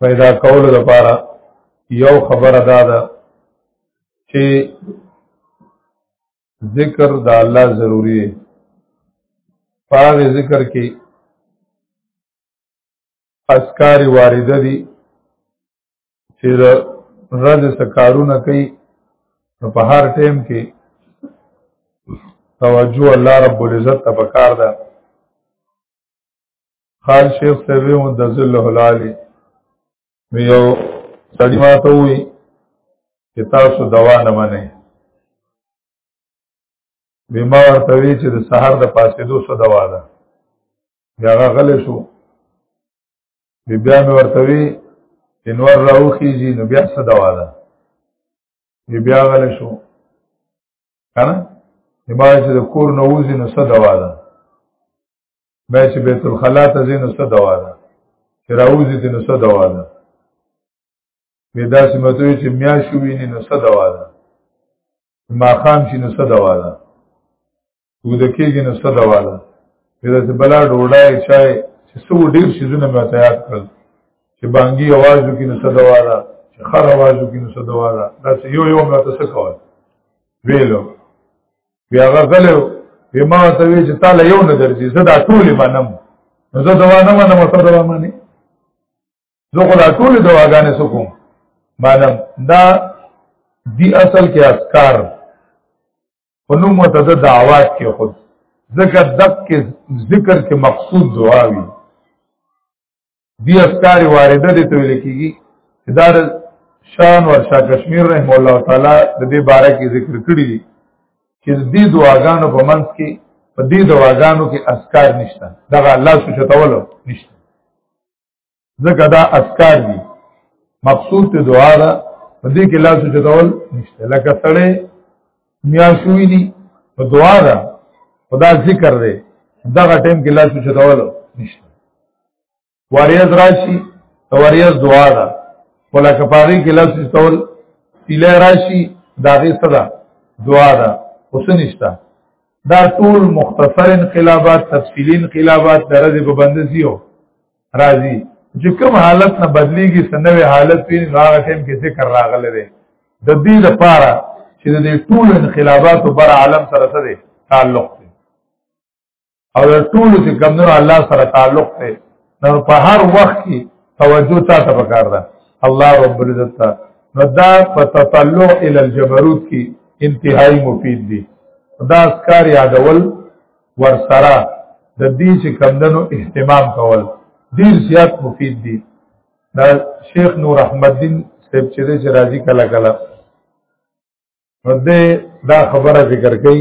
پیدا کولو لپاره یو خبره دا ده چې ذکر د الله ضروری دی پاره ذکر کې اسکار وارده دي چې رد سکارونه کوي نو په هر ټیم کې توجه الله رب العزت ته پکار ده قال شیخ سوی مدذل هلالی یو سړی ما ته وی چې تاسو دوا نه منئ بما ورته وی چې د سحر د پاسېدو څه دوا ده بیا هغه غلی شو بیا مې ورته وی چې نور راوخیږي نو بیا څه دوا ده بیا غلی شو که نه بیا چې د کور نه وځي نو څه دوا ده مې چې بیت الخلا ته زینو څه دوا ده چې راوځي ته نو څه دوا ده وې دا سمته چې میا شو ویني نو څه دوا ده ما خام شي نو څه دوا ده ود کېږي نو څه دوا ده دا چې بلا ډوډۍ چای چې څو ډیر شیزونه مې تیار کړل چې بانګي आवाज وکړي نو څه دوا ده چې خر आवाज وکړي نو څه دوا ده دا یو یو مې تاسو کول ویلو بیا غزل وی ما ته وی چې تعالی یو نه درځي زه دا ټول منم نو زه دوا نه منم ته دوا مانی زه خو دا ټول دواګانې سکو مانم دا دی اصل کې اسکار په نوم ته د دعوات کې خود ذکر دک کې ذکر کې مقصود دعا وی دی افکار وارده دي ته لیکيږي دا شان ورشا کشمیر رحم الله تعالی د دې باره کې ذکر کړی دی چې دې دعاګانو په منځ کې په دې دعاګانو کې اسکار نشته دغه الله سوچتولو نشته ځکه دا اسکار دي مقصود ته دعا ده په دې کې الله سوچتول نشته لکه سړی میاشوي دي په دعا ده خدا ذکر دی دغه ټیم کې لاس چتاولو نشته واریز راشي واریز دعا ده ولا کپاری کې لاس چتاول پیله راشي داغه صدا دعا ده اوس نشته دا ټول مختصر انقلابات تفصیلی انقلابات درځي په بندسیو راځي چې کوم حالت نه بدليږي سنوي حالت په هغه ټیم کې ذکر راغلی دی د دې لپاره چې د ټول انقلاباتو بر عالم سره سره تعلق دی او د ټول چې کمنو الله سره تعلق دی نو په هر وخت کې توجه تا ته پکار ده الله رب العزت ته نو دا په تطلع ال الجبروت کې انتهائی مفید دی دا اسکار یادول ور سره د دې چې کمندنو اهتمام کول ډیر زیات مفید دي دا شیخ نور احمد دین صاحب چې دې چې راځي کله کله نو دې دا خبره ذکر کړي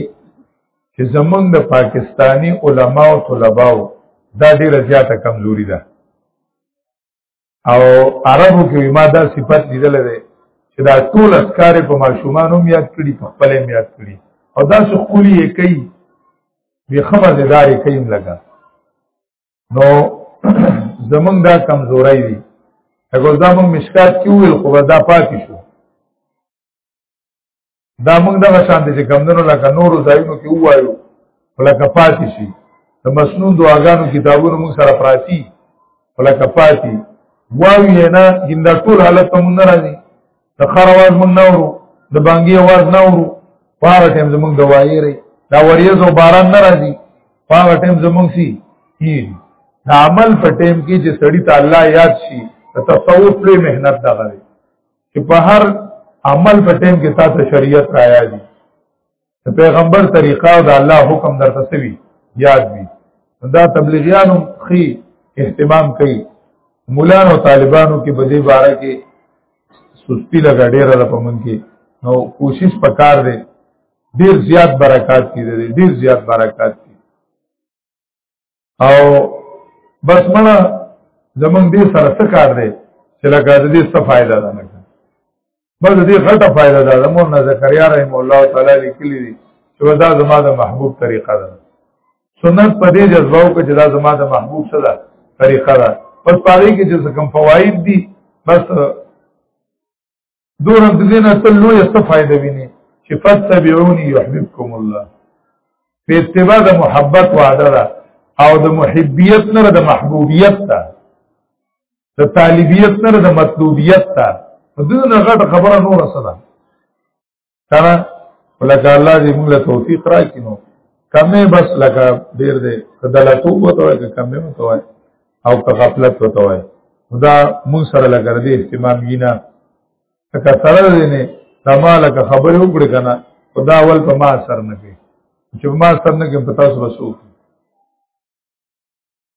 چې زمونږ د پاکستانی علما او طلباو دا ډیره زیاته کمزوري ده او عربو کې ما دا صفت لیدل دی چې دا ټول اسکار په ماشومان هم یاد کړي په خپل هم یاد کړي او دا څه خولي یې کوي به خبر زدارې کوي لګا نو زمونږ دا کمزوري دي اګور دا مونږ مشکات کې ویل خو دا پاتې شو دا موږ دغه شان دي چې کمندونو لکه نورو ځایونو کې وایو لکه پاتې شي د مسنون دعاګانو کتابونو موږ سره پراتی لکه پاتې وایو نه ګنده ټول حالت ته موږ راځي د خر आवाज موږ نه ورو د بانګي आवाज نه ورو پاره ټیم زموږ دوايي ری دا وریځ او باران نه راځي پاره ټیم زموږ سي کیږي عمل په ټیم کې چې سړی ته الله یاد شي تصوف لري مهنت دغه چې په هر عمل په ټیم کې تاسو شریعت رایا دي د پیغمبر طریقه او د الله حکم درته سوي یاد وي دا تبلیغیانو خي اهتمام کوي مولان او طالبانو کې بده باره کې سستی لګا ډیره ده په من کې نو کوشش پکار دی ډیر زیات برکات کې دی ډیر زیات برکات او بس مړه زمونږ دې سره څه کار دی چې لکه د دې څه فائدہ ده نه بس دې غټه فائدہ ده زمونږ نه زکریا رحم الله تعالی لیکلی دی چې دا زما د محبوب طریقه ده سنت په دې جذبو کې چې دا زما د محبوب څه ده طریقه ده پس پاره کې چې کوم فواید دي بس دور د دې نه ته لوی څه فائدہ ویني چې فتبعوني يحببكم الله په اتباع د محبت وعده ده او د محبیت نه د محبوبیت ته د طالبیت نه د مطلوبیت ته دغه غټ خبره نور سره کنه ولکه الله دې موږ له توفیق راکړي نو کمه بس لکه ډیر دې کدلتو وته وای کمه وته وای او که غفلت وته وای دا موږ سره لګر دې اهتمام یینا که سره دې نه تمال که خبر وکړي کنه خدا اول په ما اثر نه کوي چې ما اثر نه کوي په تاسو بسو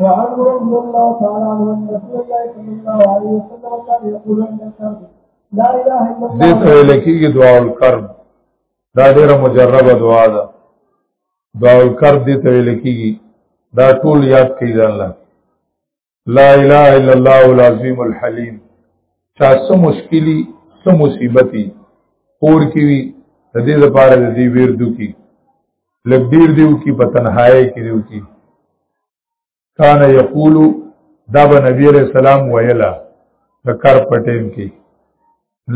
وعن رضي الله تعالى عنه ان رسول الله صلى الله عليه وسلم كان يقول عند الكرب لا اله الا الله دې سره لکېږي دعا الکرب دا ډېره مجربه دعا ده دعا الکرب دې ته ویل کېږي دا ټول یاد کړئ الله لا اله الا الله العظیم الحلیم چا سم مشکلی سم مصیبتی پور کی وی د دې لپاره د دې ویردو کی لګ ډیر دیو کی په تنهایی کې دیو کی کان یقول دا به نبی علیہ السلام ویلا د کار پټین کې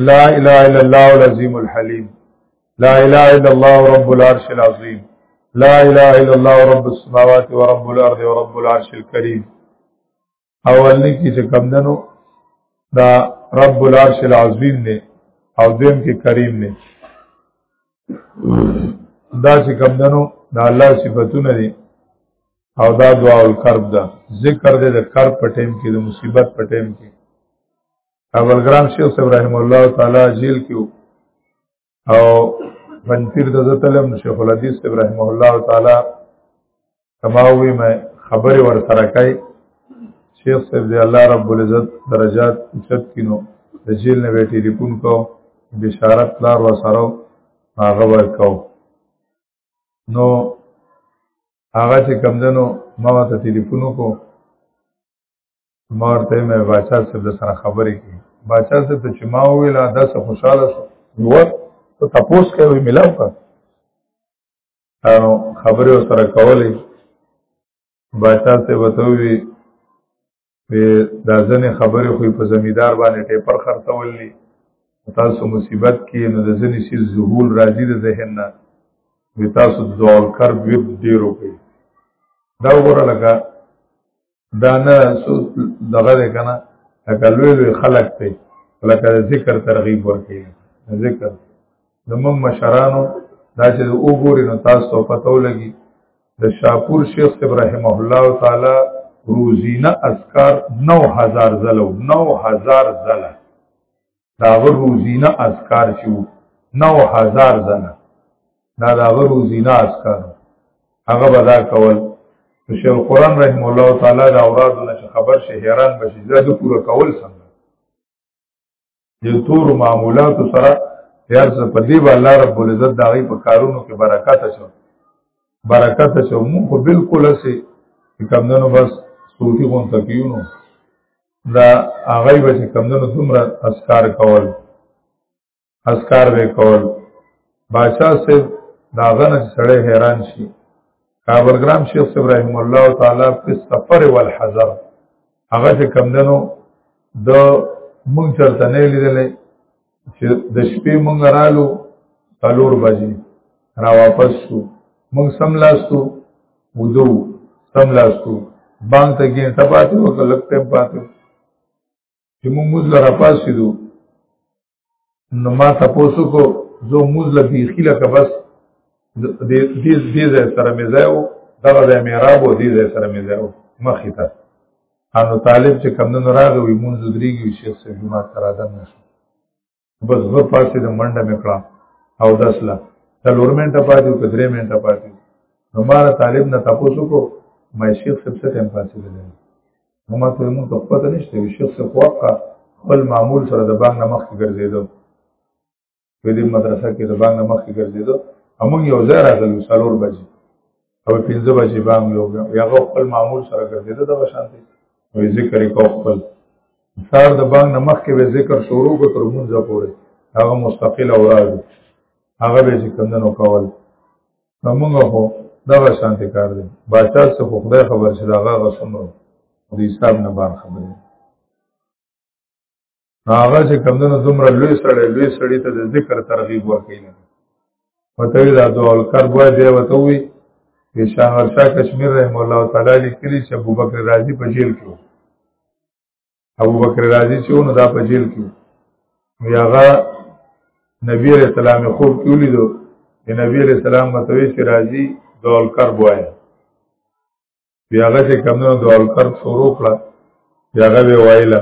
لا اله الا الله العظیم الحلیم لا اله الا الله رب العرش العظیم لا اله الا الله رب السماوات ورب الارض ورب العرش الكريم اول نه کی چې کم دنو دا رب العرش العظیم دی او دیم کې کریم دی دا چې کم دنو دا الله صفاتونه دي او دا دعا القرب ده ذکر دې د قرب په ټیم کې د مصیبت په ټیم کې اول ګرام شیخ ابراهیم الله تعالی جیل کې او پنځیر د زتلم شیخ الحدیث ابراهیم الله تعالی کما وی مې خبر ور سره کوي شیخ صاحب دی الله رب العزت درجات چت کینو د جیل نه ویټی لیکون کو بشارت لار و سره هغه ور کو نو هغه چې کمدنو ما ته ټلیفون وکړو ما ورته مې باچا صاحب د سره خبرې کی باچا صاحب ته چې ما ویلا دا څه خوشاله شو نو ته تاسو کوي ملاو کا نو خبرې سره کولې باچا صاحب ته وی په دا ځنې خبرې خو په زمیدار باندې ټیپر خرڅولې تاسو مصیبت کې نو د ځنې شي ظهور راځي د ذهن نه وی تاسو ځوړ کر ویب ډیرو کوي دا وګوره لکه دا نه سو دغه ده کنه لکه لوی لوی خلق ته لکه ذکر ترغیب ورکړي ذکر زمون مشرانو دا چې وګوري نو تاسو ته پتو لګي د شاپور شیخ ابراهیم الله تعالی روزینه اسکار 9000 زلو 9000 زله دا روزینه اذکار چې وو نو هزار زنه دا دا روزینه اذکار هغه بدا کول شیخ القرآن رحم الله تعالی دا اوراد نه خبر شي حیران بشي دا د پوره کول څنګه د تور معمولات سره یار څه په دې باندې رب العزت دا غي په کارونو کې برکات شو برکات شو مو خو بالکل سي کمندونو بس صوفي غون تکیونو دا هغه به چې کمندونو دومره اسکار کول اسکار به کول بادشاہ صاحب دا غنه سړی حیران شي کابرګرام شیخ ابراهیم الله تعالی په سفر والحذر هغه چې کمندونو د مونږ چرته نه لیدلې چې د شپې مونږ رالو تلور بجې را واپس شو مونږ سم لاستو ودو سم لاستو بانګ ته ګینټه پاتې و کلک ټیم پاتې چې مونږ موز لره پاسې دو نو ما تاسو کو زه موز له بیخی لکه بس دې دې دې سره مې ځای و دغه د میراب و دې سره مې ځای و مخې ته انو طالب چې کمندونو راغی وي مونږ درېږي شیخ صاحب جمعه تر اذان نشو بس زه پاسې د منډه میکړه او دسله د لورمنټه پاتې او درې منټه پاتې نو ما طالب نه تاسو کو مې شیخ صاحب څخه هم پاسې دلې نو ما ته مونږ ته پته نشته شیخ صاحب واقع خپل معمول سره د باغ نمخ کې ګرځېدو په دې مدرسه کې د باندې مخ کې ګرځېدو همون یو ځای راغلو څلور بجې او پنځه بجې بام یو یا غو خپل معمول سره ګرځېدو د شانتي وې ذکر کو خپل سار د بانګ نمخ کې به ذکر شروع کو تر مونږه پورې هغه مستقل اوراد هغه به ذکر نه کول موږ هو دا شانتي کار دی باچا څه خدای خبر چې دا هغه سمرو د حساب نه بار خبره هغه چې کمدنو دومره لوی سړی لوی سړی ته د ذکر ترغیب ورکړي نه پته وی دا دوه الکر بوای دی وته وی چې شاهر شاه کشمیر رحم الله تعالی لیکلی چې ابو بکر رازی په جیل کې ابو بکر رازی چې ونه دا په جیل کې وی هغه نبی علیہ السلام خوب کې ولیدو چې نبی علیہ السلام متوي چې رازی دوه الکر بوای بیا هغه چې کمنو د الکر شروع کړه بیا هغه به وایله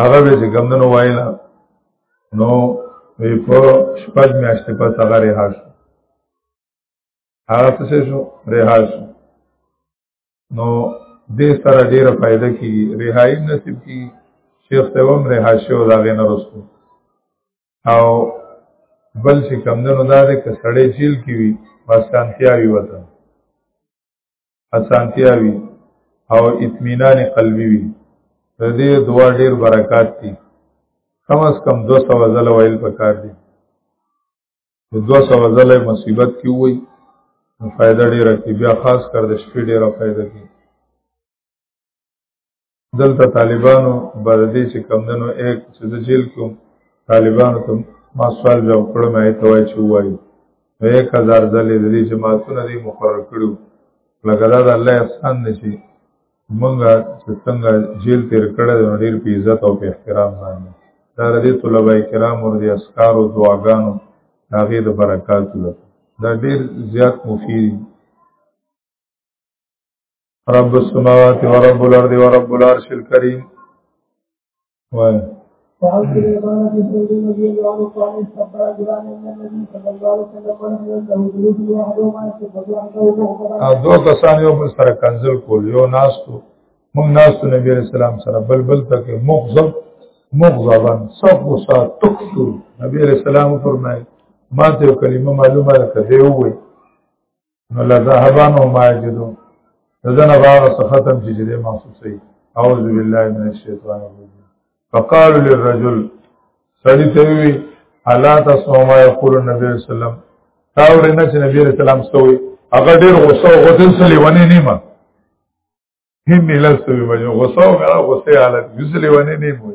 هغه به چې کمنو وایله نو وی په شپږ میاشتې پس هغه رها شو هغه څه شو رها شو نو دې سره ډیره فائدہ کیږي رهایی نصیب کیږي شیخ ته هم رها شو دا غنه رسو او بل چې کمدنو دا دی که سړی جیل کې وي په اسانتیا وي ورته اسانتیا وي او اطمینان قلبي وي د دې دعا ډېر برکات دي کم از کم دو سوه ځله ویل پکار دي د دو سوه ځله مصیبت کې ووایي نو فایده ډېره کوي بیا خاص کر د شپې ډېره فایده کوي دلته طالبانو بعد دې چې کمندنو یک چې د جیل کوم طالبانو ته ما سوال جواب کړم آی ته وای چې وای یک هزار ځلې د دې جماعتونو دې مقرر کړو لکه دا د الله احسان دی چې مونږه چې څنګه جیل تیر کړی دی ډېر په عزت او په احترام باندې دا د دې طلبه کرام او د اسکارو دعاګانو هغې د برکاتو ده دا ډېر زیات مفید رب السماوات ورب الارض ورب العرش الكريم وای وعن سليمان بن سعيد رضي الله عنه قال استقبل جيران من النبي صلى الله عليه وسلم ولم ينته جلوس واحد وما يستقبل وحده مغفرا دو کسان یو بل سره کنزل کول یو ناستو موږ ناستو نبی رسول سلام سره بل بل تک مغضب مغضبا سب غصه تکتو نبی رسول سلام فرمایي ما ته کلمه معلومه ده کده وي نو لذهبان او ما یجدو ددن باغ ختم چې دې محسوسي اعوذ بالله من الشیطان الرجیم فقال للرجل سړی ته وی الا تسمع ما یقول النبي صلی الله علیه وسلم تا ورنه چې نبی رسول الله سوی هغه ډیر غوسه او غوسه سلی ونی نیمه هم ملستوی بجو غوسه او غوسه حالت یسلی ونی نیمه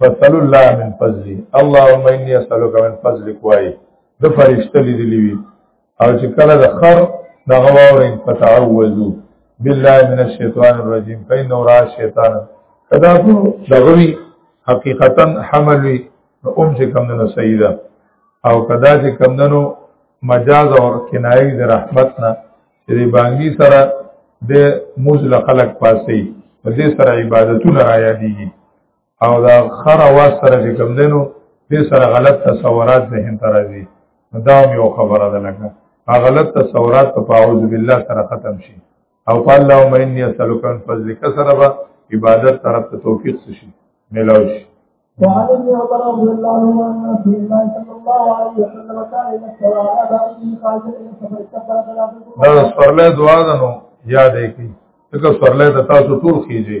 فصل الله من فضلی اللهم انی اسالک من فضلک وای د فرشتہ لیدلی وی او چې کله د خر د غواورین فتعوذو بالله من الشیطان الرجیم فین را شیطان کدا کو دغوی حقیقتا حمل وی نو اوم چې کم نه سیدا او کدا چې کم نو مجاز او کنایه د رحمت نه دې بانګي سره د موز لخلق پاسې دې سره عبادتونه را یادېږي او دا خر اواز سره چې کوم دینو دې سره غلط تصورات ذهن ته راځي دا یو خبره ده لکه غلط تصورات په اعوذ بالله سره ختم شي او قال اللهم اني اسالك من فضلك سره به عبادت طرف ته توفیق شي ملاو شي وعن ابن عمر رضي الله عنه ان رسول الله صلى الله عليه وسلم كان اذا استوى على بعيره قال ان سفر استقبل ثلاثه دا سرله دعا ده نو یاد یې کی څنګه سرله د تاسو ټول خيږي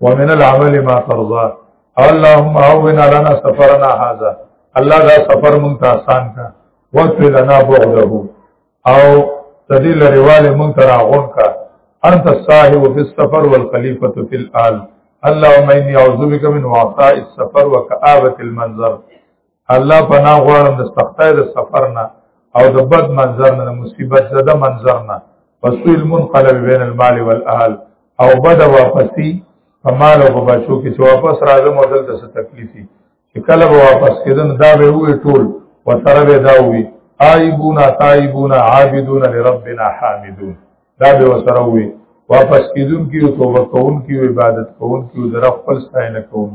ومن العمل ما ترضى اللهم هون لنا سفرنا هذا الله دا سفر مونږ آسان کا وقت لنا بعده او تدیل رواله مونږ راغون کا انت الصاحب في السفر والخليفه في الال اللهم اني اعوذ بك من وعطاء السفر وكآبه المنظر الله پناه غواړم د سختای د سفر نه او د بد منظر نه د مصیبت زده منظر نه وسویل منقلب بین المال والاهل او بد واپسی په مال او په بچو کې چې واپس راځم او دلته څه تکلیفي چې کله به واپس کېدم دا به وې ټول وسره به دا وې آیبونا تایبونا عابدون لربنا حامدون دا به وسره وې واپس کېدون کې توبه کوون کې عبادت کوون کې در خپل ستاینه کوون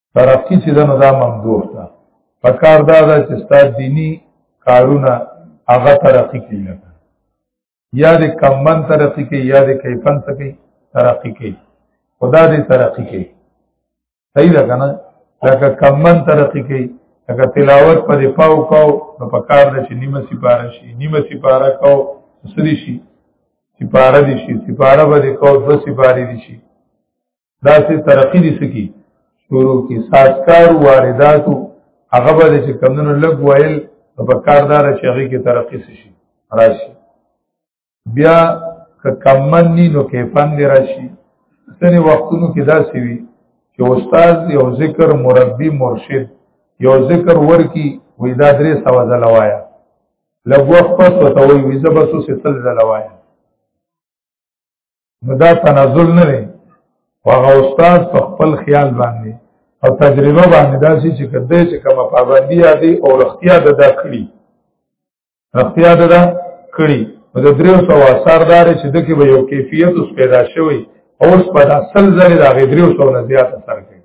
ترقی چې دنو دا ممدوح ده پکار دا ده چې ستاد دینی کارونه هغه ترقی کوي یا د کمن ترقی کوي یا د کیفن تکي ترقی کوي خدا دې ترقی کوي صحیح ده کنه لکه کمن ترقی کوي لکه تلاوت په دې پاو کو نو پکار ده چې نیمه سپاره شي نیمه سپاره کو سری شي سپاره دي شي سپاره به دې کو دو سپاره دي شي دا سه ترقی دي سکی شروع کی سازکار وارداتو هغه به چې کمونو لګ وایل په کاردار چې هغه کې ترقی شي راشي بیا که کمن نی نو کیفن دی راشي سنې وختونو کې دا سی وی چې استاد یو ذکر مربي مرشد یو ذکر ورکی وې دا درې سو زلوایا لګوخ پس وتوي وې زبسو سل زلوایا نو دا تنازل نه دی هغه استاد په خپل خیال باندې او تجربه باندې دا چې کده چې کومه پابندي یادې او رختیا د دا کړی رختیا د دا کړی نو د دریو سو اثردار چې د کې به یو کیفیت اوس پیدا شوی او اوس په اصل ځای د غدریو سو نه زیات اثر کوي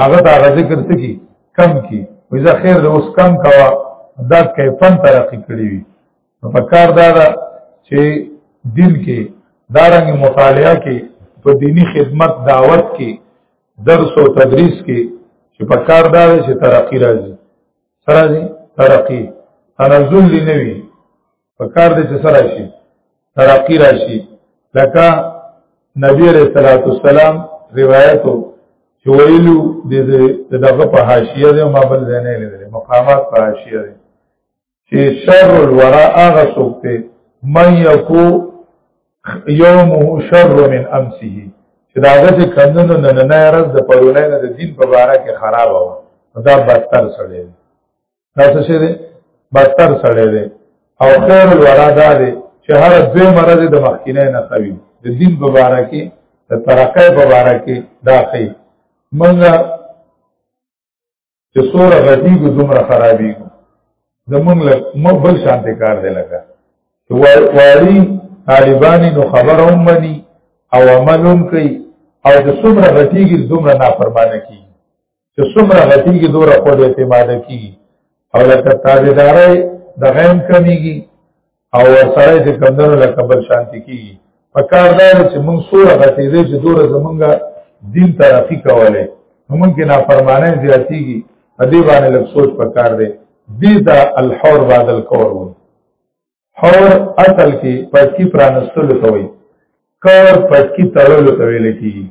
هغه دا ذکر څه کی کم کی وځه خیر د اوس کم کوا دا کیفن ترقی کړی وي په کار دا ده چې دین کې دارنګ مطالعه کې په دینی خدمت دعوت کې درس او تدریس کې چې په کار دا ده چې ترقی راځي سره دي ترقی تنزل لنوي په کار دې چې سره شي ترقی راشي لکه نبی علیہ الصلوۃ والسلام روایتو چې ویلو د دغه په حاشیه دی ما بل ځای نه لیدل مقامات په حاشیه دی چې شر الورا هغه څوک دی من یکو یومه شر من امسه چې داغه چې کندنو نه نه نه راز د پرونای نه د دین په باره کې خراب و دا بدتر سړی دا څه شي دی بدتر سړی دی او خیر الورا دا دی چې هر دوی مرض د مخکینه نه خوي د دین په باره کې د ترقې په باره کې دا خي موږ چې سوره غټیږو دومره خرابېږو زمونږ له موږ بل شانته کار دی لکه چې واري طالبانی نو خبر هم مني او عمل هم کوي او د څومره غټیږي دومره نافرمانه کیږي چې څومره غتیږي دوره خود اعتماد کی او لکه تابعداري د غیم کمیږي او سره چې کمندونو لکه بل شانتی کیږي په کار دا چې موږ سوره غتې دې چې دوره زمونږه دین ترقی کوله موږ کې نافرمانه زیاتیږي په دې باندې لږ سوچ پکار دی دې دا الحور بعد الکور وو حور اصل کې پټکی پرانستلو ته وایي کور پټکی تړلو ته ویل کېږي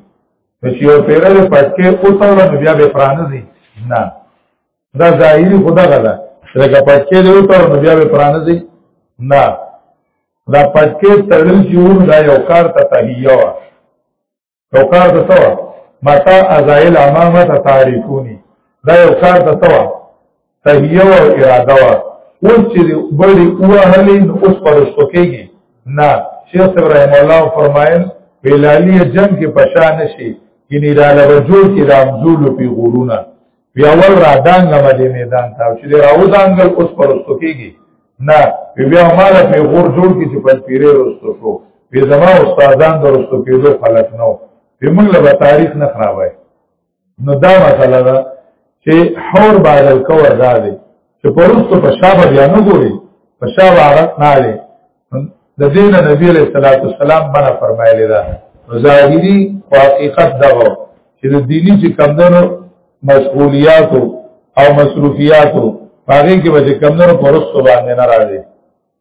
چې یو پیرل پټکی او تړلو نو بیا به پرانځي نه دا ظاهري خدا غلا لکه پټکی دی او تړلو نو بیا به پرانځي نه دا پټکی تړل چې دا یو کار ته تهیه او کار ته سوا متا ازایل امامه ته تعریفونی دا یو کار ته سوا تهیه او اراده وا اوس چې بړي اوهلین اوس پرشتو کېږي نه شیخ ابراهیم الله فرمایل ویلالی جنگ کې پشا نشي کینی را لوجو کې رامزول په غرونه بیا ول را دانګ باندې میدان تا چې راو دانګ اوس پرستو کیږي نه بیا ما له په غور جوړ کی چې په پیری رستو شو په زما استادان درستو کېدو خلک نو په موږ له تاریخ نه خرابای نو دا مسله ده چې حور بعد الکور دا دی چې پرستو په شابه بیا نه ګوري په شابه عرق نه لري د دین نبی علیہ الصلوۃ والسلام منع فرمایلی دا ظاهری او حقیقت دغه چې د دینی چې کمندونو مسئولیات او مصروفیات هغه کې به کمندونو پرستو باندې نه راځي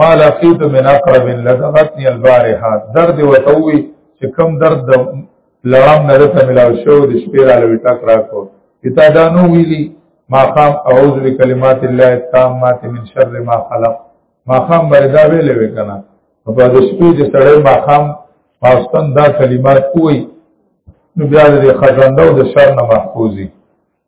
ما لقیت من اقرب لدغتنی البارحه درد وتوی چې کم درد د لړم نه ته ملاو شو د شپې را لوي ټک راکو کتا دانو ویلی ما خام اعوذ بکلمات الله التامات من شر ما خلق ما خام بردا ویلې وکنا په د شپې چې سړی ما خام پاستان دا کلمات کوی نو بیا د خزانده او د شر نه محفوظي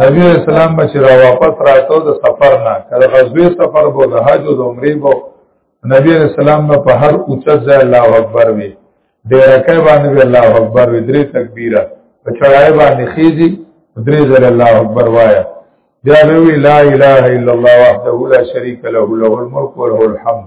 نبی اسلام بچ را واپس راتو د سفر نه کله غزوی سفر بو د حج او د عمرې بو نبی اسلام په هر اوچت ځای الله اکبر وی ډیر کای باندې الله اکبر وی درې تکبیره په چړای باندې خېږي درې ځله الله اکبر وایا بیا وی لا اله الا الله وحده لا شریک له له الملک وله الحمد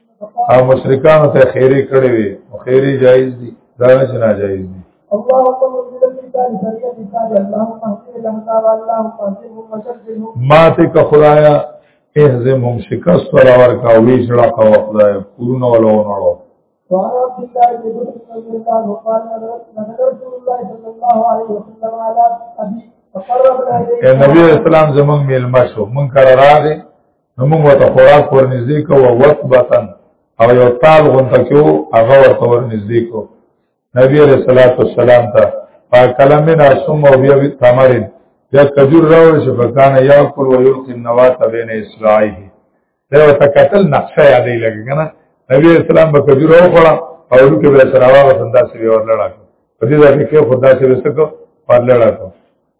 او مشرکانو ته خیری کړی وي او خیری جایز دي دا نه چې ناجایز دي ما ته که خدایا اهزم هم شکست ولا ورکا وی شړه کا خدای کورونه ولا ونړو وعن عبد الله بن بكر رضي الله عنه قال نظر رسول الله صلى الله عليه وسلم على ابي فقربنا اليه النبي اسلام زمون ملما شو من کر راغه موږ ته خوراک ور نږدې کو او وخت بتن او یو تال غونته کو هغه ورته ور نږدې کو نبی علیہ الصلوۃ والسلام ته فکلم من اسم او بیا بی تمر یا کجور راو چې فکان یاکل و یلقی النوات بین اسرائیل دا وته قتل نقشه یادې لګی کنه نبی اسلام به کجور او خړه او لکه به سراوا وسندا سی ورلړا په دې ځکه کې خدا سي وسکو ورلړا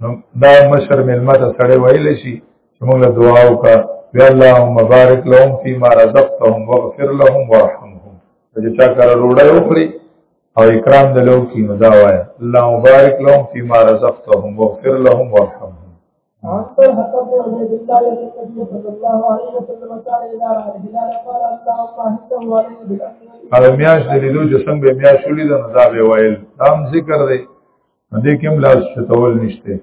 نو دا مشر ملما ته سړی ویل شي چې موږ له دعا وکړه یا الله مبارک لهم فيما رزقتهم واغفر لهم وارحمهم چې چا کار روړی وکړي او اکرام دلو کی نو دا وای الله مبارک لهم فيما رزقتهم واغفر لهم وارحمهم عن طلحة بن عبيد الله النبي صلى الله عليه وسلم كان إذا رأى الهلال قال اللهم أهده عليه بالأمن هغه میاش د لیدو چې څنګه میاش ولید نو دا به ویل دا هم ذکر دی دې کوم لاس چتول نشته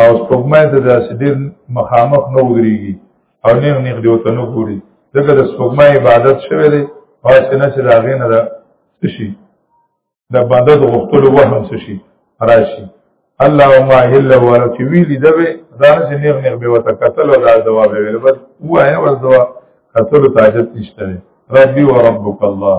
او سپوږمۍ د داسې ډېر مخامخ نه ودرېږي او نیغ نیغ دی وته نه ګوري دغه د سپوږمۍ عبادت شوی دی او څنګه چې دا غینه ده شي د باندې د غختلو وهم شي راشي الله ما هل ولا چې ویلی دا به دا چې نیغ نیغ به وته قتل او دا دوا به ویل بس وایي ور دوا قتل تاجت نشته ربي وربك الله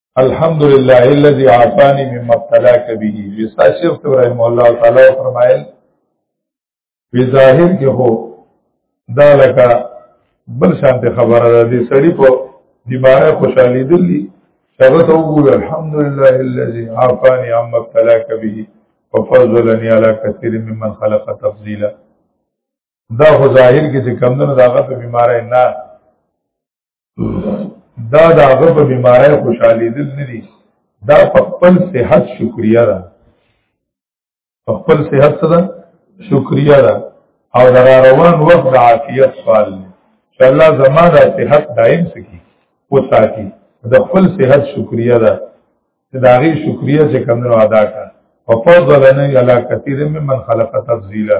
الحمد لله الذي عافاني مما ابتلاك به جستا شیخ ابراهيم الله تعالی فرمایل په ظاهر کې هو دا لکه بل شانته خبره ده دې سړی په بیماره خوشحالي دلی هغه ته وګور الحمد لله الذي عافاني عما ابتلاك به وفضلني على كثير ممن خلق تفضيلا دا خو ظاهر کې چې کمندونو داغه په بیماری نه دا د هغه په بیماری خوشحالي دل نه دي دا په خپل صحت شکریا ده په خپل صحت سره شکریا ده او دا روان وخت د عافیت سوال دی چې الله زما د صحت دائم سکی او ساتي د خپل صحت شکریا ده چې دا غي شکریا چې کمنو ادا کړه وفضلنی علی کثیر ممن خلق تفضیلا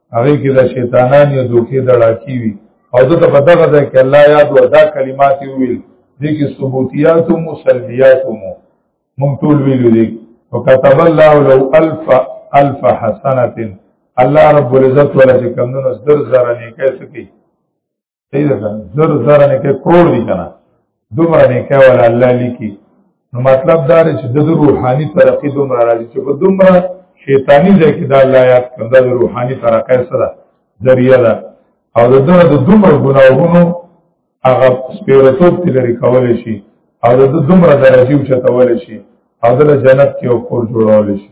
هغه کې د شیطانان یو دوکې دړاکی وي او دته په دغه ځای کې الله یاد او دا کلمات ویل دي کې ثبوتیات او سلبیات مو مونږ ټول ویلو دي وكتب الله لو الف الف حسنه الله رب العزت ولا چې کمونو زر زر نیکه سکی صحیح ده کنه زر زر نه کې کروڑ دي کنه دومره نه کې ولا الله لیکي نو مطلب دا دی چې د روحاني ترقی دومره راځي چې په دومره شیطانی ځای کې دا الله یاد کړه د روحاني ترقی سره ذریعہ ده او د دغه د دومره ګناهونو هغه سپیرتوب تلری کول شي او د دومره درجه اوچتول شي او د جنت کې او کور جوړول شي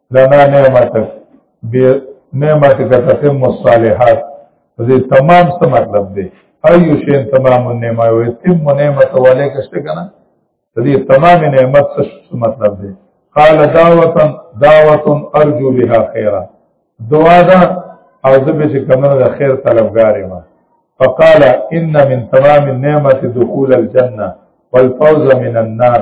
لنا نعمتک بی نعمتک تتم الصالحات دې تمام څه مطلب دی ایو شی تمام النعمه او تم نعمت ولیک شته کنه دې تمام نعمت څه مطلب دی قال دعوتا دعوت ارجو بها خیرا دعا دا او زه به کومه د خیر طلبګار یم فقال ان من تمام النعمت دخول الجنه والفوز من النار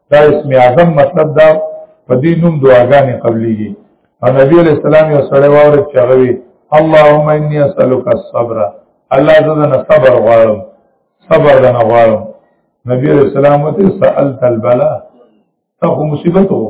دا اسم اعظم مطلب دا په دې نوم دعاګانې قبليږي او نبی علیہ السلام یو سړی واورید چې هغه وی اللهم انی اسالک الصبر الله زه نه صبر غواړم صبر نه غواړم نبی علیہ السلام ته سالت البلا ته مصیبت وو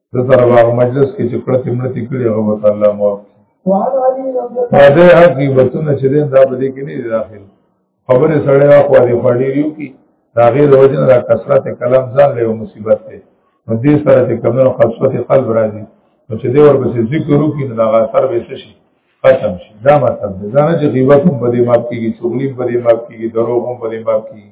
د سره باغ مجلس کې چې کړه تمړه تکړه هغه وته الله مو ما دې حقي بتونه چې دا په دې کې نه داخل خبره سړی واخو دې پړې یو کې دا غیر وجنه دا کثرت کلام ځان له مصیبت ته نو دې سره چې کمنو خاصته قلب راځي نو چې دې ورپسې ذکر وکړي نو دا اثر به شي ختم شي دا مطلب دی ځان چې غیبت هم په دې ماب کېږي شغلي په دې ماب کېږي دروغ هم په دې ماب کېږي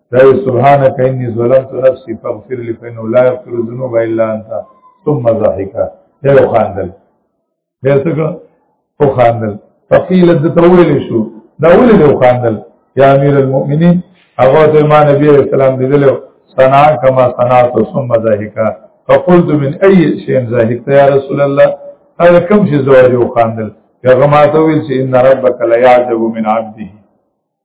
دا سبحانك اني ظلمت نفسي فاغفر لي فانه لا يغفر الذنوب الا انت ثم ضحك دا وخاندل دا څنګه وخاندل فقيل د تول شو دا ولې د وخاندل يا امير المؤمنين هغه ته ما نبي عليه السلام دېدل صنع كما صنعت ثم ضحك فقلت من اي شيء ضحكت يا رسول الله هذا كم شيء زواج وخاندل هغه ما ته ویل چې ان ربک لا يعجب من عبده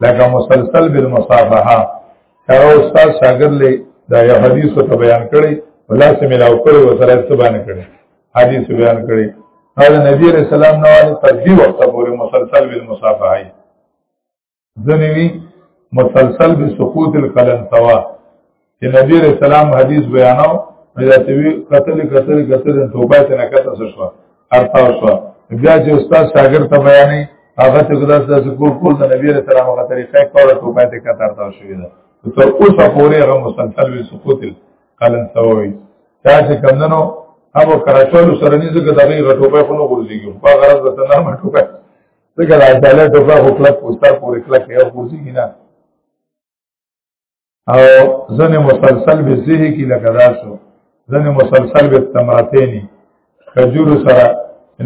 لکه مسلسل بالمصافحه هر استاد شاګرد له دا یو حدیث ته بیان کړي ولا سه ملاو کړي او سره څه بیان کړي حدیث بیان کړي دا نبی رسول الله نو علی تر دې وخت پورې مسلسل بالمصافحه ځنوي مسلسل بسقوط القلنسوا چې نبی رسول الله حدیث بیانو دا چې وی قتل قتل قتل توبه ته نه کته شو ارتا شو بیا چې استاد شاګرد ته بیانې هغه ته خدای سره کول کول د نبی رسول الله هغه طریقې کوله توبه ته کته ارتا شوې ده تر اوسه پورې هغه مسلسل وی سقوط قلم سووي دا چې کمندنو هغه کراچول سره نه زګه دغه غټوپه خونو ورزيږي په غرض د تنام ټوپه زګه راځاله ټوپه خپل پوسټر پورې کله کې ورزيږي نه او ځنه مسلسل به زه کی لکه دا شو ځنه مسلسل به تمرتینی کجور سره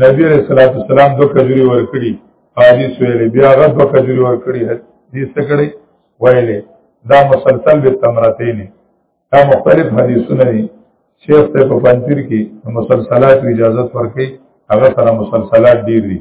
نبی رسول الله سلام دو کجوري ورکړي حدیث ویلې بیا غد دو کجوري ورکړي حدیث کړي ویلې دا مسلسل به تمرتین دا مختلف حدیثونه دي شیخ ته په پنځیر کې مسلسلات اجازه ورکړي هغه سره مسلسلات ډیر دي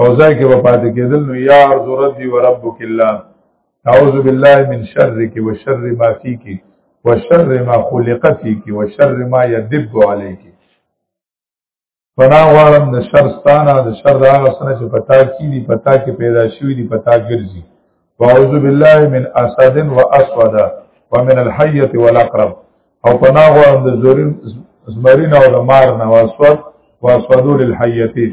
او ځای کې به پاتې کېدل نو یا ارض ردی و ربک الله اعوذ بالله من شرک و شر ما فیک و شر ما خلق فیک و شر ما یدب علیک فنا غوارم د شر ستانه د شر هغه سنه چې پتا کی دي پتا کې پیدا شوی دي پتا ګرځي واعوذ بالله من اسد و اسود ومن الحيه والاقرب او فنا غوارم د زورین زمرین او د مار نه واسود واسودو للحیتین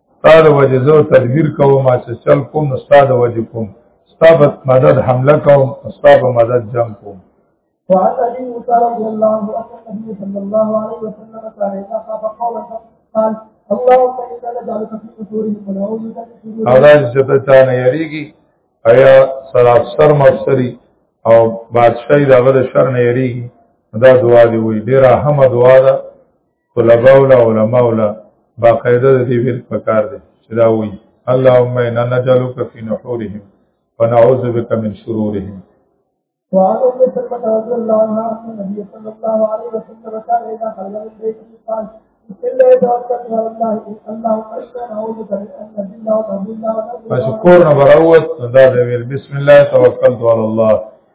استاد وجه زو تدبیر کوم چې چل کوم استاد وجه کوم استاد مدد حمله کوم استاد مدد جم کوم وعن ابي موسى رضي الله عنه ان النبي صلى الله عليه وسلم كان اذا خاف قولا قال اللهم انا نجعلك في قصورهم ونعوذ بك من شرور هذا جتتان يريقي ایا سراسر مفسری او بادشاہی دغه شر نه یریږي دا دعا دی وی ډیره هم دعا ده طلبه او علماء او باقاعده د دې ورته پکار دي چې دا وایي اللهم انا نجعلك في نحورهم ونعوذ بك من شرورهم وعن ام سلمة رضي الله عنها ان النبي صلى الله عليه وسلم كان اذا خرج من بيته قال مشکور نه براوت دا د ویل بسم الله توکلت علی الله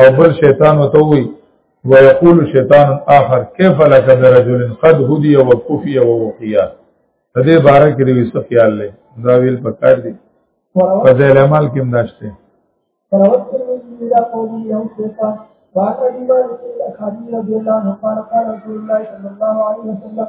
او بل شیطان وته وی ويقول شیطان آخر کیف لك برجل قد هدي وكفي ووقيا په دې باره کې دوی څه خیال لې دا ویل پکار دي په ځای عمل کې مداشته وعن ابي مالك الخديج رضي الله عنه قال قال رسول الله صلى الله عليه وسلم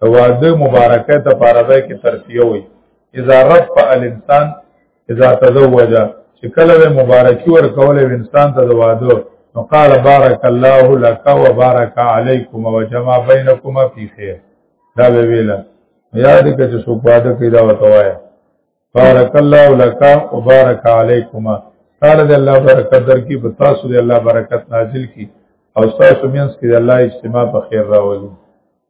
د واده مبارکه ته پارده کې ترسیه وي اذا رب الانسان اذا تزوج چې کله به مبارکي ورکول انسان ته د واده نو قال بارك الله لك وبارك عليكم وجمع بينكما في خير دا به ویل یاد کړئ چې څوک واده کوي دا وتوایا بارك الله لك وبارك عليكما قال دې الله برکت درکې په تاسو دې الله برکت نازل کړي او تاسو مینس کې الله اجتماع په خیر راولي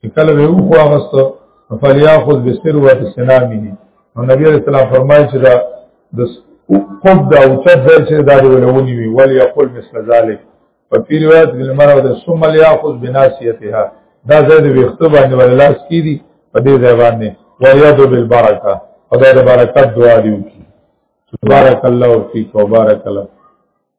چې کله به وخو واغست فلیاخذ بسر و سنامه نو نبی علیہ السلام فرمایي چې دا د قب دا او څه ځای چې دا دی ولونی وی ولی یقول مثل ذلک په پی روایت کې مرو د ثم لیاخذ بناسیتها دا ځای د ویخته باندې ولاس کی دي په دې ځای باندې ویادو بالبرکه او دا د برکت دعا دی وکي بارک الله فیک و بارک الله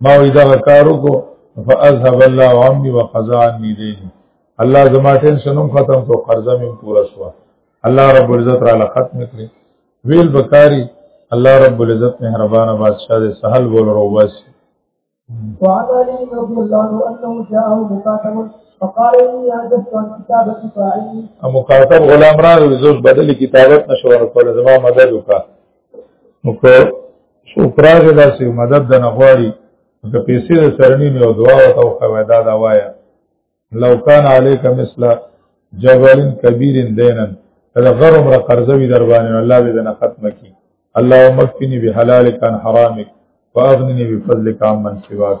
ما وی دا کارو کو فاذهب الله عمي وقضا عني دين الله زما ټینشن هم ختم کو قرضه مې پورا شو الله رب العزت را ختم کړی ویل بکاری الله رب العزت مهربان بادشاہ دې سهل بول روباس وعن علي رضي الله عنه انه جاءه مكاتب فقال اني حدثت عن كتابه فاعلي مكاتب غلام را زوج بدل کتابت نشور کول زما مدد وکړه نو که څوک راغی داسې مدد د نه غواړي د پیسې د سرنی مې او دعا ورته وکړه دا دا وایه لو کان علیک مثل جبل کبیر دینن دا غر عمر قرضه وی در باندې الله دې نه ختم کی اللهم اکفنی بحلالک عن حرامک واغننی بفضلک عمن سواک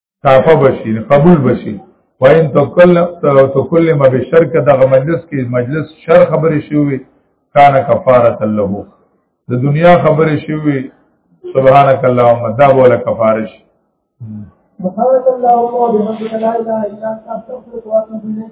صافه بشي قبول بشي وان تکلم تکلم بشرک دغه مجلس کې مجلس شر خبرې شوې کان کفاره له د دنیا خبرې شوې سبحانك اللهم دا بوله کفاره شي سبحانك اللهم وبحمدك لا اله الا انت استغفرك واتوب اليك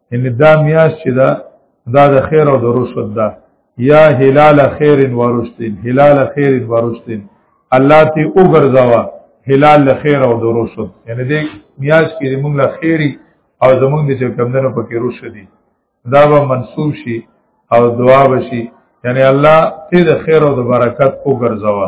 ان دا میاش چې دا دا د خیر او د رشد ده یا هلال خیر و رشد هلال خیر و رشد الله تی وګرځاوا هلال خیر او د رشد یعنی دې میاش کې موږ له خیری او زمونږ د چکمندنو پکې رشد دي دا به منسوب شي او دعا بشي یعنی الله تی د خیر او د برکت وګرځاوا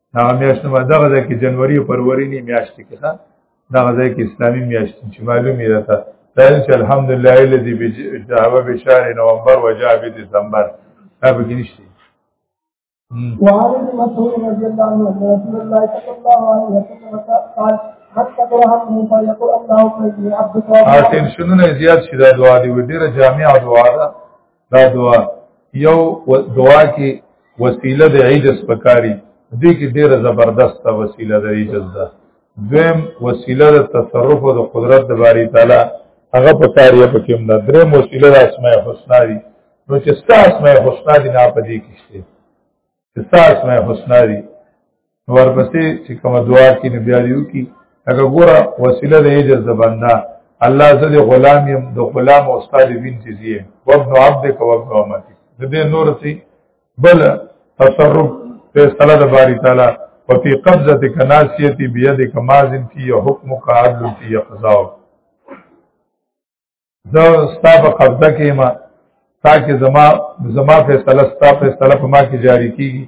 هغه میاشت ما دغه ځای کې جنوري او فروری نه میاشت کې ښه دغه ځای کې اسلامي میاشت چې معلومه ده تا دا چې الحمدلله الذي بجواب بشهر نومبر وجاء بدسمبر هغه کې نشته وعن ابن مسعود رضي الله عنه ان رسول الله صلى الله عليه وسلم قال حتى ترحمه فيقول اللهم اني عبدك وعبدك. اټنشنونه زیات شي دا دعا دی ډیره جامعه دعا ده دا دعا یو دعا کې وسیله د عجز پکاري دې کې ډیره زبردست وسیله د عجز ده دویم وسیله د تصرف او د قدرت د باری تعالی هغه په کار یې پکې هم ده درې وسیله د اسماء الحسنا دي نو چې ستا اسماء الحسنا دي نه پدې کې شته استاس مې حسنا دي ورپسې چې کوم دعا کې نه بیا دیو کی هغه ګوره وسیله د اجر د بندا الله زه د غلام يم د غلام او استاد بنت زیه و ابن عبدک و ابن امتک د دې نور سي بل تصرف په صلاح د باری تعالی وفي قبضتك ناسيتي بيدك مازن في حكمك عدل في قضاءك زه ستا په قبضه کې ما تا کې زما زما فیصله ستا فیصله په ما کې جاری کیږي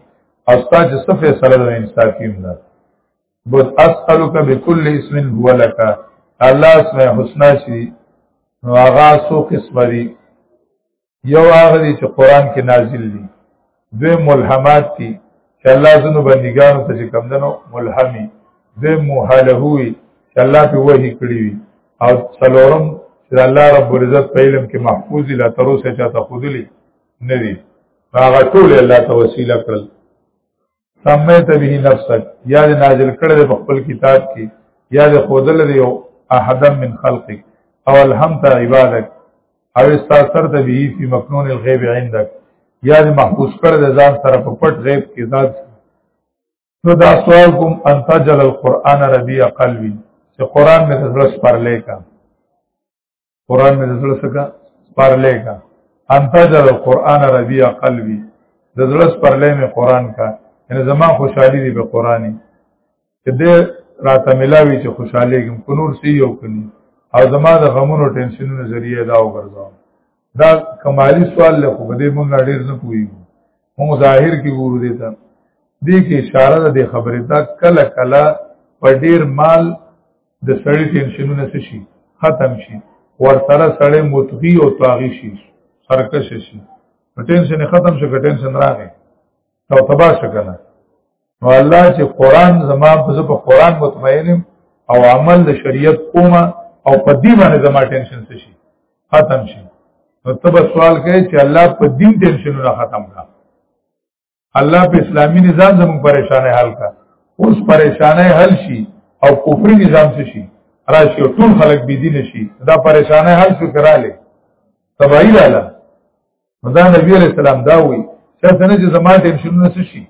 او ستا چې څه فیصله ده انصاف کیم ده بس اسالک بكل اسم هو لك الله اسماء الحسنا شي نو هغه سو قسم دي یو هغه دي چې قران کې نازل دي دوی ملهمات دي چې الله زنو بندګانو ته چې کم دنو ملهمي دوی موهله وي چې الله په وحي کړی وي او څلورم چې الله رب العزت په علم کې محفوظ لا تر اوسه چاته خودلی نه دي هغه ټول الله ته وسیله کړل سمیت به نفسک یا د نازل کړل په خپل کتاب کې یا د خودل دی او احد من خلقک او الحمت عبادک او استاثر ته به فی مکنون الغیب عندک یا د محفوظ کړل ځان سره په پټ غیب کې ذات نو دا سوال کوم ان تجل القرآن ربیع قلبی چې قرآن مې د زړه سپرلې کا قران مې زړه سکا پرلې کا انت جل قران ربيع قلبي د زړه پرلې مې قران کا ان زما خوشحالي دی په قرآني چې دې راته ملاوي چې خوشحالي کوم کو نور سی یو کني او زما د غمونو ټینشنونو ذریعہ دا وګرځاو دا کمالی سوال له خو دې مونږ ډېر نه پوي مونږ ظاهر کې ګورو دې ته دې کې اشاره ده د خبرې دا کله کله په ډېر مال د سړی ټینشنونه څه شي ختم شي ور سره سړی متغي او طاغي شي سرکش شي ټینشن ختم شي ټینشن راغی او تبا شکنه نو الله چې قران زما په قران مطمئنم او عمل د شریعت کومه او په دې باندې زما ټینشن څه شي ختم شي نو تب سوال کوي چې الله په دین ټینشنونه ختم کړه الله په اسلامي نظام زموږ پریشانه حل کا اوس پریشانه حل شي او کفري نظام څه شي راشي ټول خلک بي دین شي دا پریشانه حل شو کراله تبعی لاله مدا نبی علیہ السلام دا وی چې څنګه چې زما ټینشنونه څه شي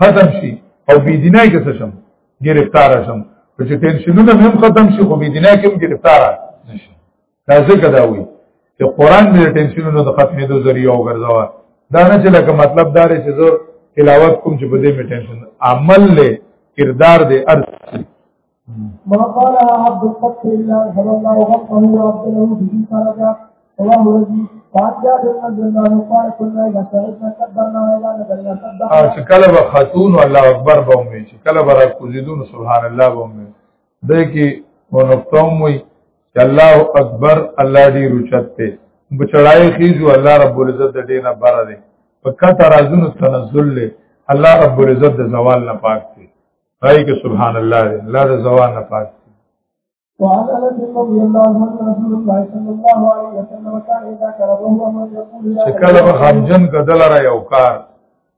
ختم شي او بي دینای کې څه شم گرفتار شم چې ټینشنونه هم ختم شي خو بي دینای کې هم گرفتار شم دا ځکه دا وي چې قران دې ټینشنونو د ختمېدو ذریعہ وګرځوا دا نه چې لکه مطلب دار چې زه تلاوت کوم چې بده می ټینشن عمل له کردار دې ارث ما قال عبد الفتح الله صلى الله عليه وسلم عبد له به فرجا رواه رجي فاجا بن جنان قال كنا اذا سعدنا قدرنا ولا نبينا قدرنا او چې کله به خاتون الله اکبر به مې چې کله به را کوزیدون سبحان الله به مې ده کې ونقطوم وي چې الله اکبر الله دې رچت ته په چړای خيزو الله رب العزت د دینه بار دی په کته رازونو تنزل له الله رب العزت د زوال نه پاک دی هاي کې سبحان الله دی الله د زوال نه پاک دی وعن انس رضي الله عنه ان رسول الله صلى الله عليه وسلم كان اذا كره وهو من يقول شکل به خمجن کدل را یو کار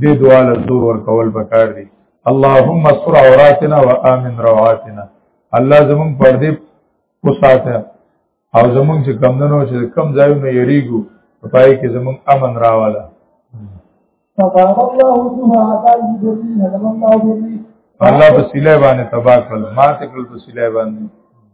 دې دعا له زور ور کول پکار دي اللهم استر عوراتنا وامن روعاتنا الله زمون پر دې وساته او زمون چې کم دنو چې کم ځایونه یریګو پای کې زمون امن راواله فقام الله جمع عطاء جبري هلم الله جبري الله په سیلای باندې تباہ کړ ما ته کړ په سیلای باندې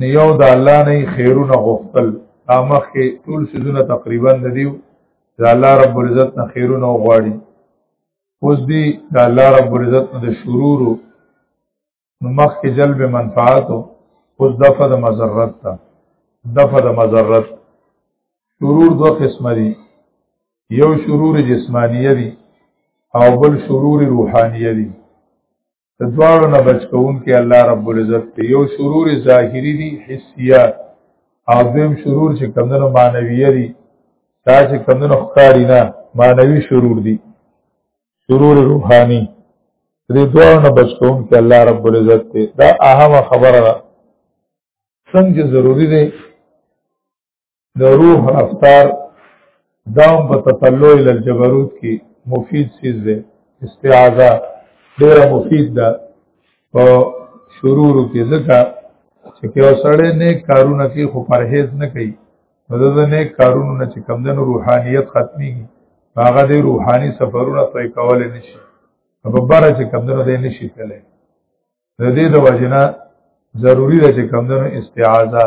نه یو د الله نه خیرونه غوښتل امخ کې ټول سيزونه تقریبا د دیو د الله رب العزت نه خیرونه غواړي اوس دی د الله رب العزت نه د شرور نو مخ کې جلب منفعت اوس دفع د مضرت ته دفع د مضرت شرور دو قسم دي یو شرور جسمانیه دي او بل شرور روحانیه دي د دواړو نه بچ کون کې الله رب العزت ته یو شرور ظاهری دي حسیات او دیم شرور چې کمندونو معنوی دي دا چې کمندونو ښکاری نه معنوی شرور دي شرور روحانی دې دواړو نه بچ کون کې الله رب العزت ته دا اهمه خبره ده څنګه ضروری ده د روح افطار دام په تطلع ال الجبروت کې مفید چیز ده استعاذہ ډیره مفید ده او شرور کې ځکه چې کې اوسړې نیک کارونه کې خو پرهیز نه کوي مدد نیک کارونه نه چې کمدن روحانیت ختمي هغه د روحاني سفرونه طی کول نه شي په بار چې کمدن دې نه شي تللی د دې د وجنه ضروری ده چې کمدن استعاذہ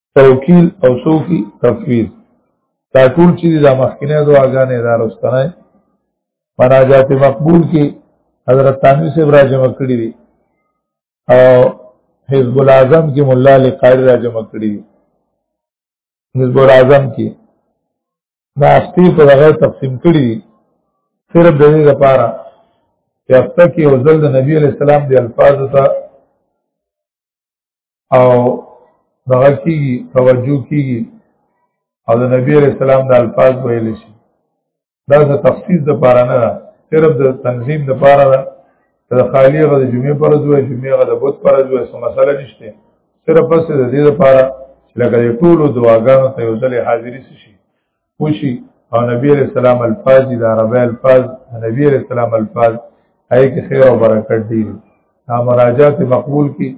توکیل او صوفي تفویض دا ټول چې د مخکنه دعاګانې دا رستنه مناجات مقبول کې حضرت تانوی صاحب راجمه کړی دي او حزب الاعظم کې مولا علی قاری راجمه کړی دي حزب الاعظم کې دا افتی په دغه تقسیم کړی دي صرف د دې لپاره چې افته کې او ځل د نبی علی السلام دی الفاظ ته او دغه کیږي توجه کیږي او د نبی علیہ السلام د الفاظ ویل شي دا څه تخصیص د پاره نه ده صرف د تنظیم د پاره ده د خالی غد جمعې پر ځوې جمعې غد بوت پر ځوې سم مسله نشته صرف بس د دې لپاره چې لکه ټول دعاګانو ته یو ځلې حاضرې شي وشي او نبی علیہ السلام الفاظ دي دا عربی الفاظ نبی علیہ السلام الفاظ هي کې خیر او برکت دي دا مراجعات مقبول کی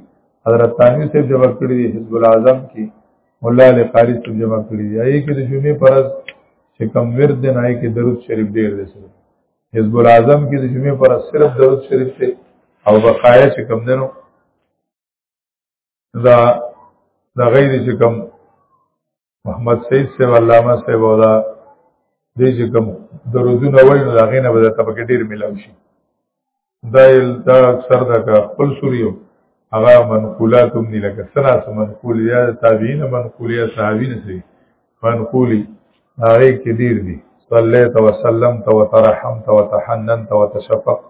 حضرت ثانوی صاحب جمع کړی دی حزب الاعظم کی مولا علی قاری صاحب جمع کړی دی هي کې د جمعې پرز چې کم ورد دی نه کې درود شریف ډیر دی سره حزب الاعظم کې د جمعې پرز صرف درود شریف ته او بقایا چې کم دنو دا دا غیر چې کوم محمد سید سے علامه سے ولا دې چې کوم درودونه وایي نو دا غینه به ته پکې ډیر ملاو شي دا دا اکثر دا خپل سوریو هغه منقولات هم دي لکه سنا سم منقول یا تابعین منقول یا صحابین سي منقولی هغه کې ډیر دي صلیت وسلمت وترحمت وتحننت وتشفقت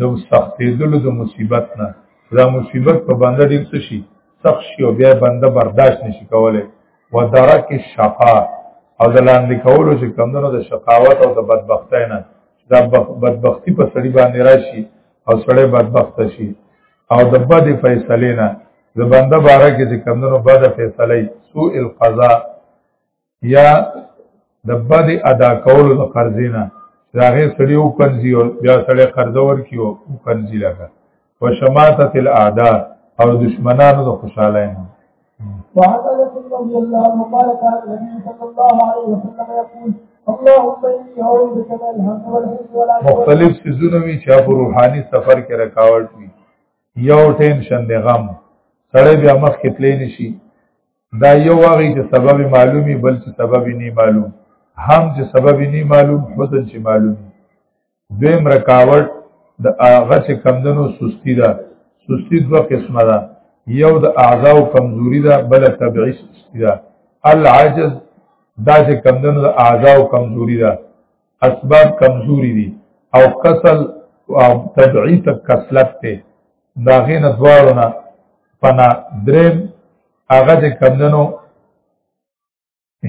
د سختېدلو د مصیبت نه دا مصیبت په بنده ډیر څه شي سخت شي او بیا بنده برداشت نشي کولای و درک شقا او د لاندې کولو چې کمونو د شقاوت او د بدبختی نه دا بدبختی په سړی باندې راشي او سړی بدبخت شي او د بد فیصله نه د بنده باره کې چې کمونو بد فیصله سوء القضاء یا د بد ادا کولو د قرضې نه چې هغه سړی او قرضي او بیا سړی قرض ورکي او قرضي لګا وشماتت الاعداء او دشمنانو د خوشاله نه وعن انس رضي الله عنه قال كان النبي صلى الله عليه وسلم يقول اللهم اني اعوذ بك من الهم والحزن والعجز مختلف سيزونه وي چې په روحاني سفر کې رکاوټ وي یو ټینشن دی غم سړی بیا مخ کې تللی نشي دا یو واغی چې سبب معلومی بل چې سبب نه معلوم هم چې سبب نه معلوم حسن چې معلوم دویم رکاوټ د هغه چې کمدنو سستی ده سستی دوه قسمه ده یو د اعضاء کمزوری ده بل طبيعي سستی ده العجز دا چې کمدنو د اعضاء کمزوری ده اسباب کمزوري دي او کسل او تبعیت کسلت ته دا غین دوارو نه پنا درم هغه د کمندنو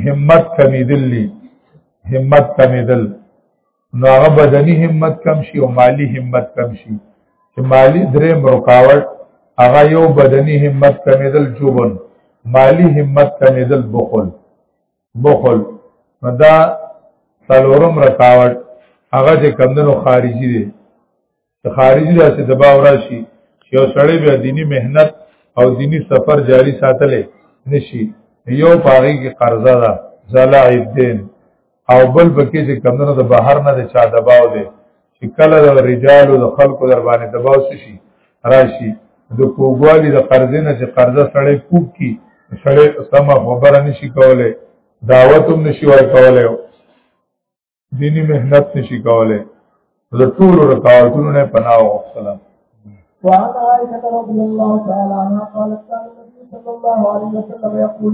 همت کمیدل لی همت کمیدل نو هغه بدنی همت کم شي او مالی همت کم شي چې مالی درم رکاوټ هغه یو بدنی همت کمیدل جوبن مالی همت کمیدل بخل بخل دا سلورم رکاوټ هغه چې کمندنو خارجي دي ته خارجي داسې دبا وراشي چې یو سړی بیا دینی مهنت او دینی سفر جاری ساتلې نشي یو پاغي کې قرضه ده زلا الدين او بل پکې چې کمندنو د بهر نه د چا دباو دي چې کله د رجال او د خلکو در باندې دباو شي راشي د کوګوالي د قرضې نه چې قرضه سړی کوب کی سړی سم خبره نشي کولای دعوت هم نشي ورکولای دینی مهنت نشي کولای د ټول رکاوټونو نه پناه وغوښتله وعن عائشة رضي الله تعالى عنها قالت كان النبي صلى الله عليه وسلم يقول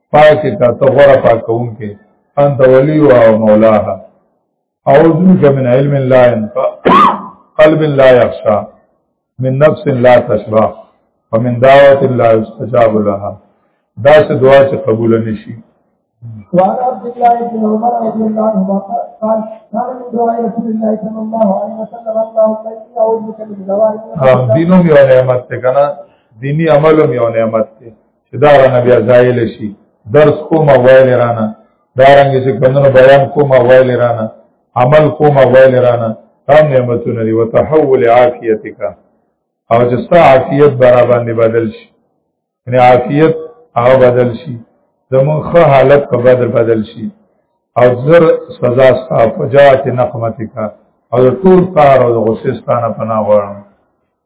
پاک کا ته غره پاکون کې انت ولی او مولاها اعوذ بک من علم لا ينفع قلب لا يخشى من نفس لا تشبع ومن دعوه لا يستجاب لها دا سه دعا چې قبول نشي وعن عبد الله بن عمر رضي الله عنهما قال كان من دعاء رسول الله صلى الله عليه وسلم اللهم اني اعوذ بك من زوال دينهم يا نعمت ته کنه دینی عملهم یو نعمت ته چې دا رانه بیا زایل شي درس کوم وایل رانه دا رنګ چې بندنو بیان کوم وایل رانه عمل کوم وایل رانه تام نعمتونه دی وتحول عافیتک او چې ستا عافیت برابر باندې بدل شي یعنی عافیت هغه بدل شي زمون خه حالت په بدل بدل شي او زر سزا ستا فجات نقمتک او ټول کار او غصه ستانه پناه غواړم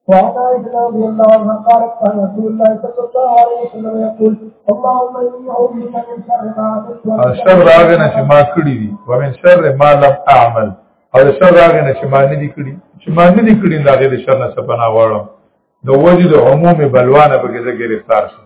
وعن عائشة رضي الله عنها قالت كان رسول الله صلى الله عليه وسلم يقول اللهم إني أعوذ بك من شر ما عملت ومن شر هغه نه چې ما کړی دي ومن شر ما لم أعمل او د شر هغه نه چې ما نه دي کړی چې ما نه دي کړی دا غیر شر نه څه پناه غواړم د وجد عموم بلوانه په کې زه گرفتار شم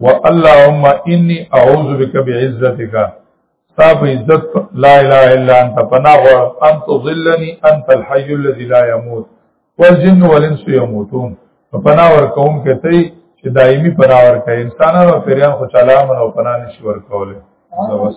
واللهم انی اعوذ بک بعزتک صاحب عزت لا اله الا انت پنا غور انت ظلنی انت الحي الذي لا يموت والجن والانس يموتون پنا ور کوم کته چې دایمي پنا ور کوي انسانانو پیران خو چاله من او پنا نشي ور کوله بس